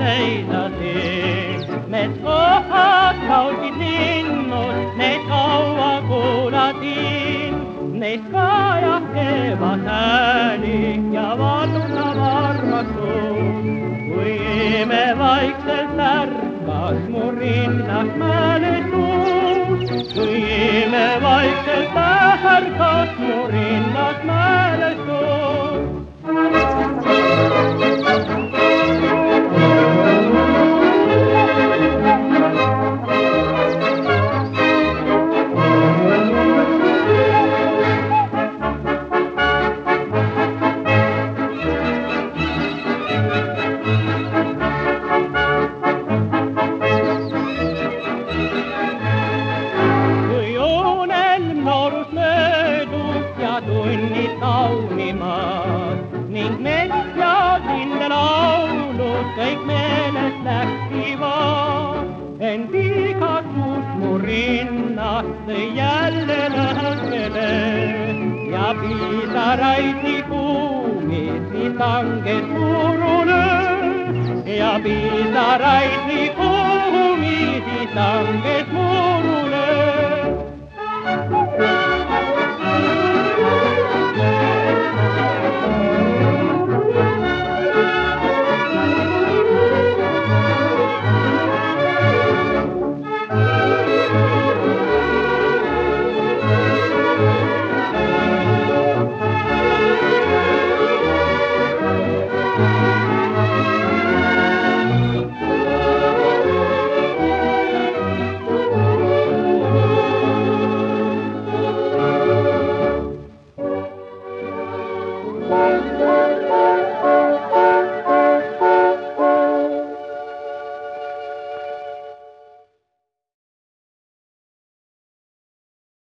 Hey, nothing. Me sohas kausit linnut, ne kauan kuulatiin. Ne kajahtevat ääni ja valta varrastuu. Kui me vaikselt tärkas mun rinnas mä tunnid kaunimad ning mets ja linde laulud kõik meelest läkkivad. ent igasugust mu rinnast jälle lähedale ja pisaraid nii kuumis, nii kanged murule ja pisaraid nii kuumis, nii kanged murule.